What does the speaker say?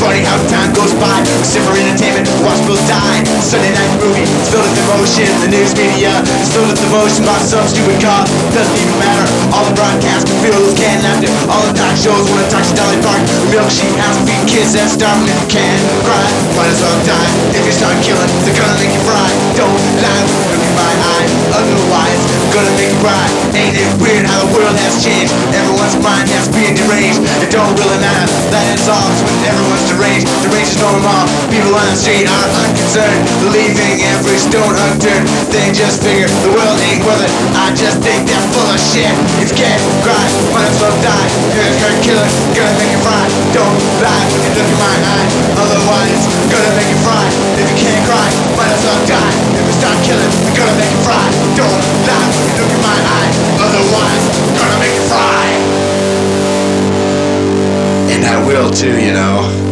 funny how time goes by. Sit for entertainment, watch people die. Sunday night movie, it's filled with emotion. The news media is filled with emotion by some stupid car. Doesn't even matter. All the broadcasts can feel those canned laughter. All the talk shows wanna talk to Dolly Park. Milkshake house, feed kids that if you can cry. Might as well die. If you start killing, they're gonna make you fry. Don't lie, look in my eye. Otherwise, gonna make you cry. Ain't it weird how the world has changed? Everyone's mind has been deranged. It don't really matter. That it's all when everyone's deranged. Deranged is normal. People on the street are unconcerned. Believing every stone unturned. They just figure the world ain't worth it. I just think they're full of shit. It's you can't will too, you know.